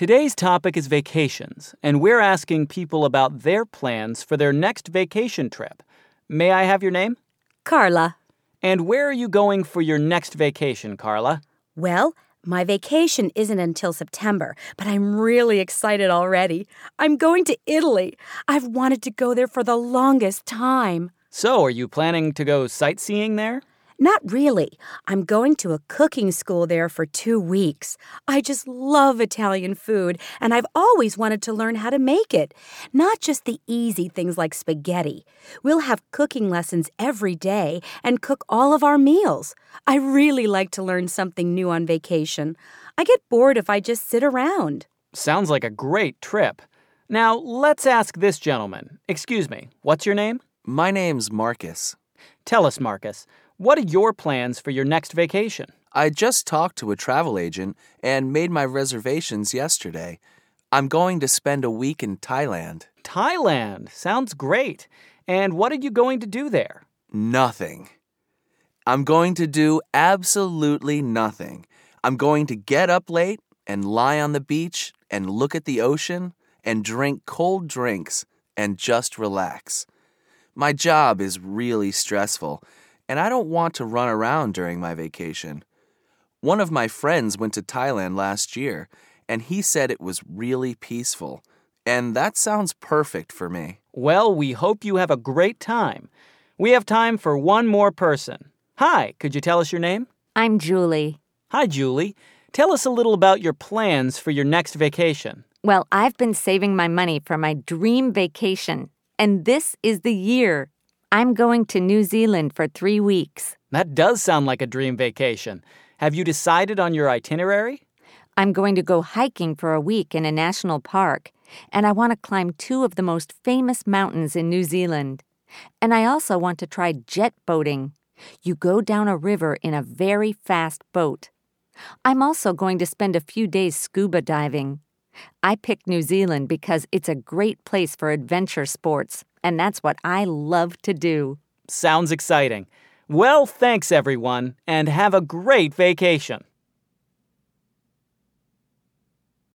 Today's topic is vacations, and we're asking people about their plans for their next vacation trip. May I have your name? Carla. And where are you going for your next vacation, Carla? Well, my vacation isn't until September, but I'm really excited already. I'm going to Italy. I've wanted to go there for the longest time. So, are you planning to go sightseeing there? Not really. I'm going to a cooking school there for two weeks. I just love Italian food, and I've always wanted to learn how to make it. Not just the easy things like spaghetti. We'll have cooking lessons every day and cook all of our meals. I really like to learn something new on vacation. I get bored if I just sit around. Sounds like a great trip. Now, let's ask this gentleman. Excuse me, what's your name? My name's Marcus. Tell us, Marcus, what are your plans for your next vacation? I just talked to a travel agent and made my reservations yesterday. I'm going to spend a week in Thailand. Thailand. Sounds great. And what are you going to do there? Nothing. I'm going to do absolutely nothing. I'm going to get up late and lie on the beach and look at the ocean and drink cold drinks and just relax. My job is really stressful and I don't want to run around during my vacation. One of my friends went to Thailand last year, and he said it was really peaceful. And that sounds perfect for me. Well, we hope you have a great time. We have time for one more person. Hi, could you tell us your name? I'm Julie. Hi, Julie. Tell us a little about your plans for your next vacation. Well, I've been saving my money for my dream vacation, and this is the year. I'm going to New Zealand for three weeks. That does sound like a dream vacation. Have you decided on your itinerary? I'm going to go hiking for a week in a national park, and I want to climb two of the most famous mountains in New Zealand. And I also want to try jet boating. You go down a river in a very fast boat. I'm also going to spend a few days scuba diving. I picked New Zealand because it's a great place for adventure sports, and that's what I love to do. Sounds exciting. Well, thanks everyone, and have a great vacation.